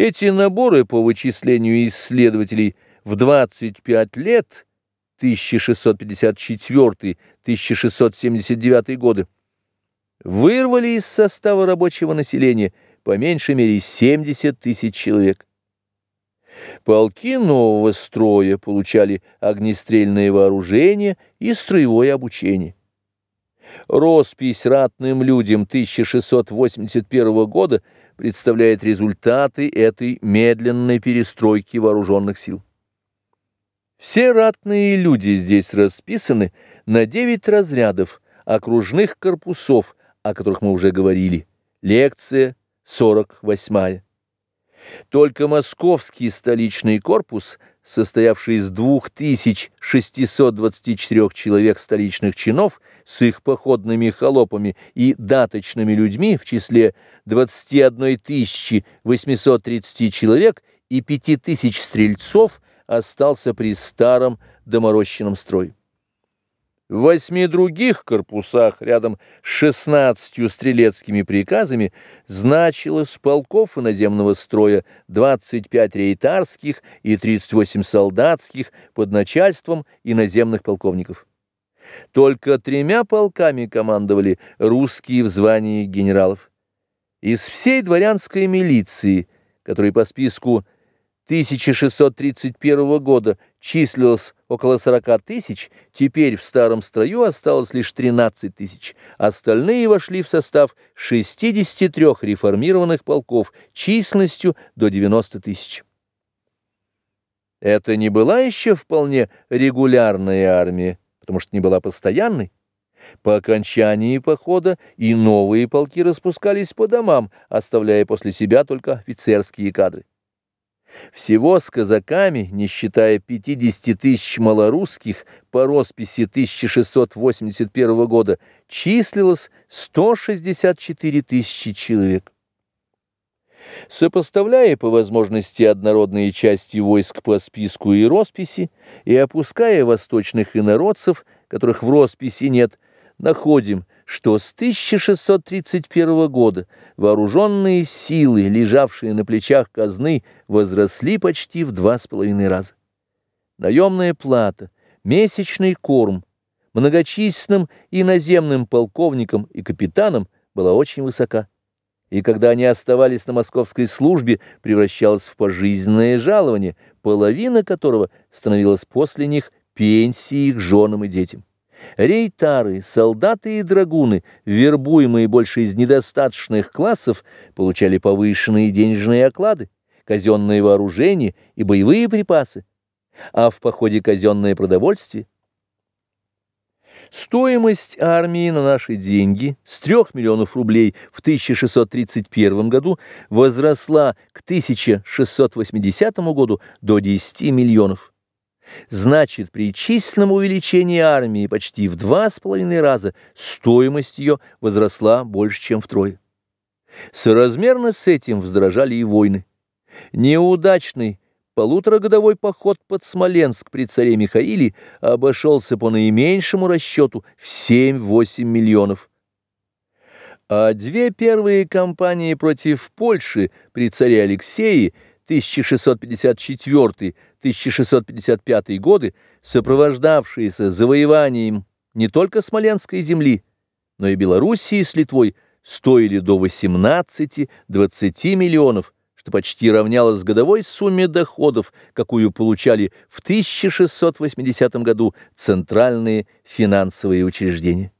Эти наборы по вычислению исследователей в 25 лет 1654-1679 годы вырвали из состава рабочего населения по меньшей мере 70 тысяч человек. Полки нового строя получали огнестрельное вооружение и строевое обучение. Роспись ратным людям 1681 года представляет результаты этой медленной перестройки вооруженных сил. Все ратные люди здесь расписаны на 9 разрядов окружных корпусов, о которых мы уже говорили. Лекция 48. Только московский столичный корпус, состоявший из 2624 человек столичных чинов с их походными холопами и даточными людьми в числе 21 830 человек и 5000 стрельцов, остался при старом доморощенном строе. В восьми других корпусах рядом с шестнадцатью стрелецкими приказами значилось полков иноземного строя 25 рейтарских и 38 солдатских под начальством иноземных полковников. Только тремя полками командовали русские в звании генералов. Из всей дворянской милиции, которой по списку 1631 года числилось около 40 тысяч, теперь в старом строю осталось лишь 13 тысяч. Остальные вошли в состав 63 реформированных полков численностью до 90 тысяч. Это не была еще вполне регулярная армия, потому что не была постоянной. По окончании похода и новые полки распускались по домам, оставляя после себя только офицерские кадры. Всего с казаками, не считая 50 тысяч малорусских, по росписи 1681 года числилось 164 тысячи человек. Сопоставляя по возможности однородные части войск по списку и росписи и опуская восточных инородцев, которых в росписи нет, находим, что с 1631 года вооруженные силы, лежавшие на плечах казны, возросли почти в два с половиной раза. Наемная плата, месячный корм, многочисленным иноземным полковникам и капитанам была очень высока, и когда они оставались на московской службе, превращалась в пожизненное жалование, половина которого становилась после них пенсией их женам и детям. Рейтары, солдаты и драгуны, вербуемые больше из недостаточных классов, получали повышенные денежные оклады, казенное вооружение и боевые припасы, а в походе казенное продовольствие. Стоимость армии на наши деньги с 3 миллионов рублей в 1631 году возросла к 1680 году до 10 миллионов. Значит, при численном увеличении армии почти в два с половиной раза стоимость ее возросла больше, чем втрое. Соразмерно с этим вздорожали и войны. Неудачный полуторагодовой поход под Смоленск при царе Михаиле обошелся по наименьшему расчету в 7-8 миллионов. А две первые кампании против Польши при царе Алексее – 1654-1655 годы, сопровождавшиеся завоеванием не только Смоленской земли, но и Белоруссии с Литвой, стоили до 18-20 миллионов, что почти равнялось годовой сумме доходов, какую получали в 1680 году центральные финансовые учреждения.